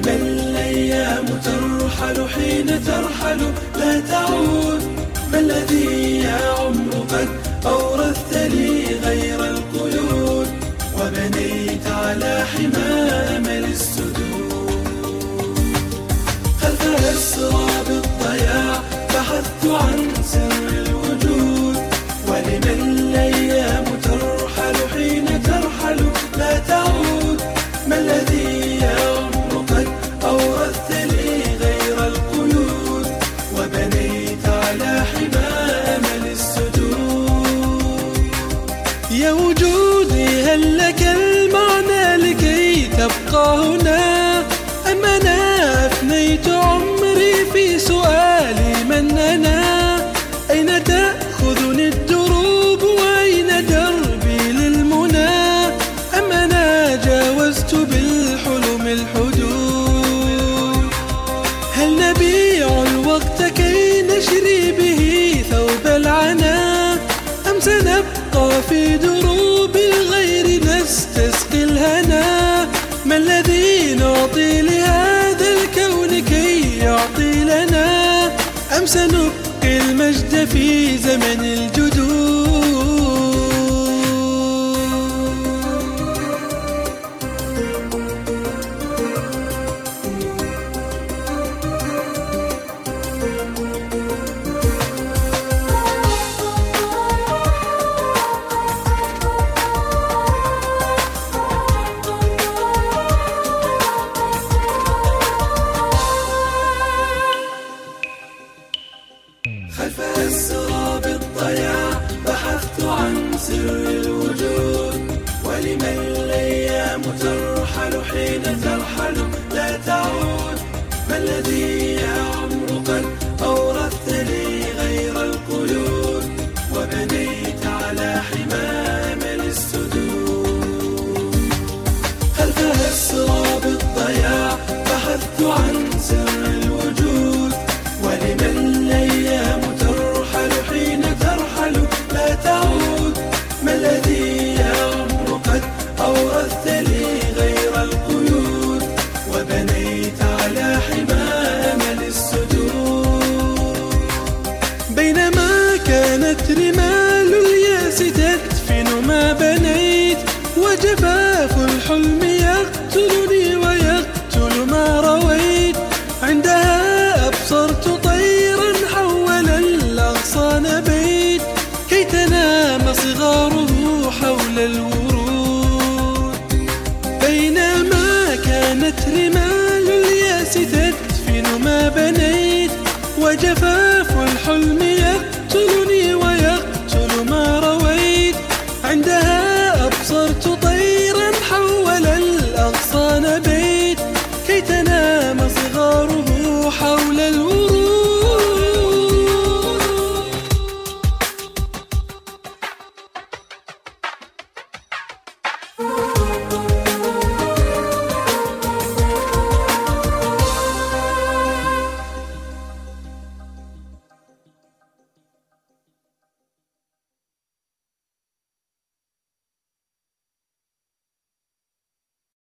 دائما الأيام ترحل حين ترحل. لا تعود ما الذي يا عمر قد هنا أم أنا أفنيت عمري في سؤالي من أنا؟ أين تأخذني الدروب؟ وأين دربي للمنى؟ أم أنا جاوزت بالحلم الحدود. هل نبيع الوقت كي نشري به ثوب العنا؟ أم سنبقى في دروب الغير نستسقي الهنا؟ ما الذي نعطي لهذا الكون كي يعطي لنا أم سنبقي المجد في زمن الجدود؟ بينما كانت رمال الياس تدفن ما بنيت وجفاف الحلم يقتلني ويقتل ما رويت. عندها أبصرت طيرا حول الأغصان بيت كي تنام صغاره حول الورود. بينما كانت رمال الياس تدفن ما بنيت وجفاف Oh.